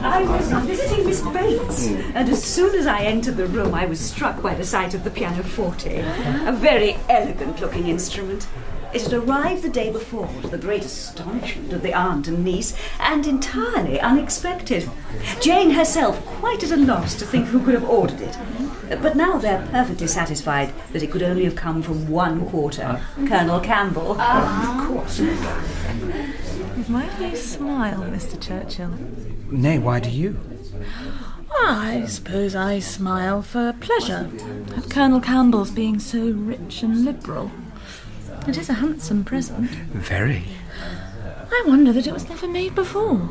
I was visiting Miss Bates, and as soon as I entered the room, I was struck by the sight of the pianoforte. A very elegant looking instrument. It had arrived the day before, to the great astonishment of the aunt and niece, and entirely unexpected. Jane herself quite at a loss to think who could have ordered it. But now they're perfectly satisfied that it could only have come from one quarter uh. Colonel Campbell. Uh-huh. of course. Why do you smile, Mr. Churchill? Nay, why do you? I suppose I smile for pleasure at Colonel Campbell's being so rich and liberal. It is a handsome present. Very. I wonder that it was never made before.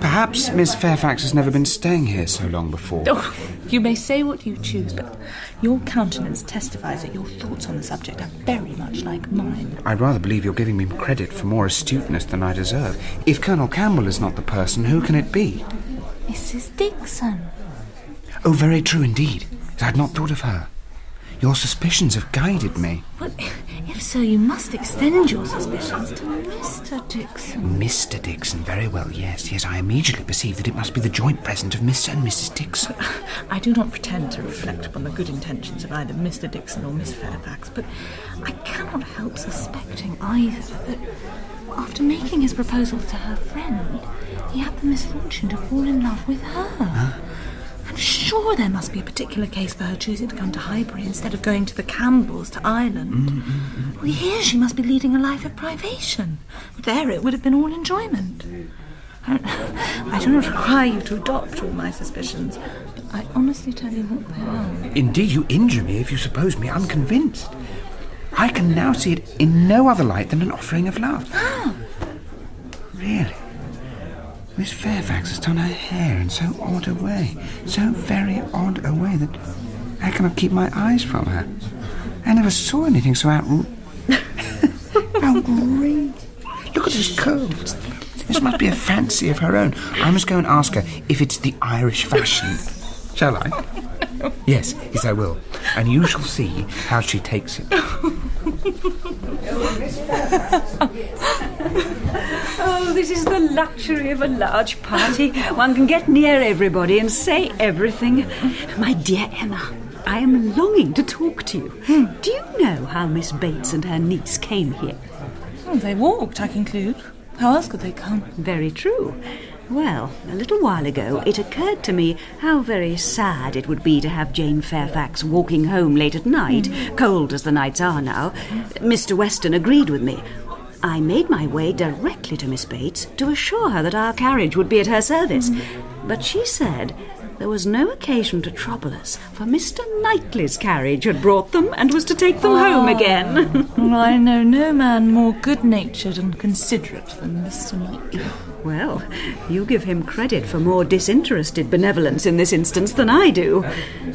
Perhaps Miss Fairfax has never been staying here so long before. Oh, you may say what you choose, but your countenance testifies that your thoughts on the subject are very much like mine. I'd rather believe you're giving me credit for more astuteness than I deserve. If Colonel Campbell is not the person, who can it be? Mrs. Dixon. Oh, very true indeed. I had not thought of her. Your suspicions have guided me. But if so, you must extend your suspicions to Mr. Dixon. Mr. Dixon, very well, yes. Yes, I immediately perceived that it must be the joint present of Mr. and Mrs. Dixon. I do not pretend to reflect upon the good intentions of either Mr. Dixon or Miss Fairfax, but I cannot help suspecting either that after making his proposal to her friend, he had the misfortune to fall in love with her. I'm sure there must be a particular case for her choosing to come to Highbury instead of going to the Campbells to Ireland. Mm, mm, mm. Well, here she must be leading a life of privation. There it would have been all enjoyment. I do not require you to adopt all my suspicions, but I honestly tell you what they are. Indeed, you injure me if you suppose me unconvinced. I can now see it in no other light than an offering of love. Ah! Really? Miss Fairfax has done her hair in so odd a way, so very odd a way that I cannot keep my eyes from her. I never saw anything so outra- outrageous. Look at those curls. This must be a fancy of her own. I must go and ask her if it's the Irish fashion. Shall I? Yes, yes, I will. And you shall see how she takes it. Oh, this is the luxury of a large party. One can get near everybody and say everything. My dear Emma, I am longing to talk to you. Do you know how Miss Bates and her niece came here? Oh, they walked, I conclude. How else could they come? Very true. Well, a little while ago it occurred to me how very sad it would be to have Jane Fairfax walking home late at night, cold as the nights are now. Mr. Weston agreed with me. I made my way directly to Miss Bates to assure her that our carriage would be at her service. But she said there was no occasion to trouble us, for Mr. Knightley's carriage had brought them and was to take them home ah, again. well, I know no man more good natured and considerate than Mr. Knightley. Well, you give him credit for more disinterested benevolence in this instance than I do.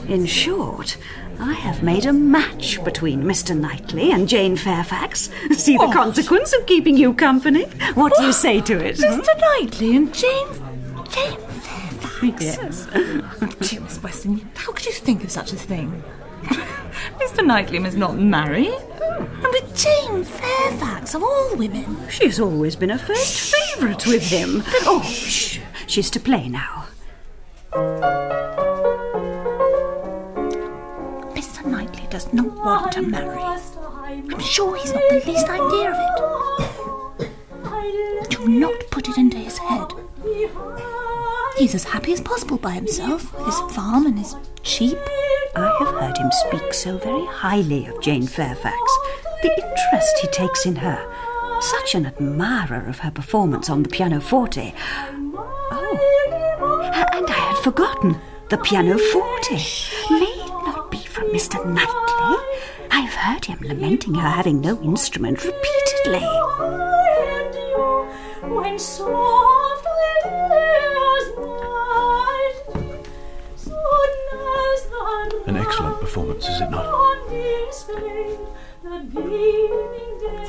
In short, I have made a match between Mr. Knightley and Jane Fairfax. See the What? consequence of keeping you company? What do you say to it? Mr. Knightley and Jane. Jane Fairfax. Yes. Dear Miss Weston, how could you think of such a thing? Mr. Knightley must not marry. Hmm. And with Jane Fairfax, of all women. She's always been a first favourite with him. Oh, oh shh. She's to play now. Mr. Knightley does not want to marry. I'm sure he's not the least idea of it. Do not put it into his head. He's as happy as possible by himself, with his farm and his sheep. I have heard him speak so very highly of Jane Fairfax. The interest he takes in her. Such an admirer of her performance on the pianoforte. Oh, and I had forgotten. The pianoforte. May it not be from Mr. Knightley? I've heard him lamenting her having no instrument repeatedly. When soft excellent performance, is it not?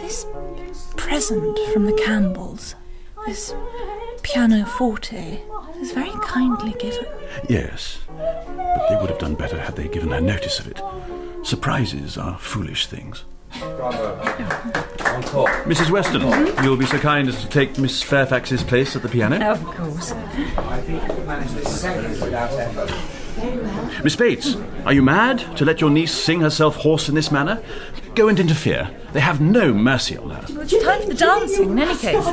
This present from the Campbells, this pianoforte, is very kindly given. Yes, but they would have done better had they given her notice of it. Surprises are foolish things. Mrs. Weston, mm-hmm. you'll be so kind as to take Miss Fairfax's place at the piano? Of course. I think we've managed this second without effort. Miss Bates, are you mad to let your niece sing herself hoarse in this manner? Go and interfere. They have no mercy on her. It's time for the dancing, in any case.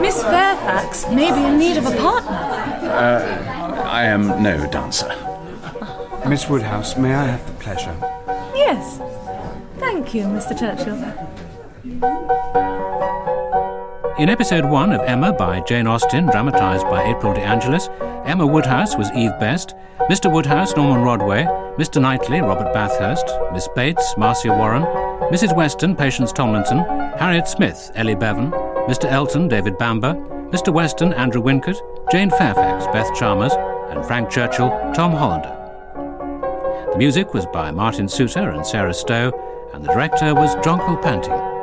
Miss Fairfax may be in need of a partner. Uh, I am no dancer. Miss Woodhouse, may I have the pleasure? Yes. Thank you, Mr. Churchill. In episode one of Emma by Jane Austen, dramatised by April De Angelis, Emma Woodhouse was Eve Best, Mr. Woodhouse, Norman Rodway, Mr. Knightley, Robert Bathurst, Miss Bates, Marcia Warren, Mrs. Weston, Patience Tomlinson, Harriet Smith, Ellie Bevan, Mr. Elton, David Bamber, Mr. Weston, Andrew Wincott, Jane Fairfax, Beth Chalmers, and Frank Churchill, Tom Hollander. The music was by Martin Suter and Sarah Stowe, and the director was Jonquil Panting.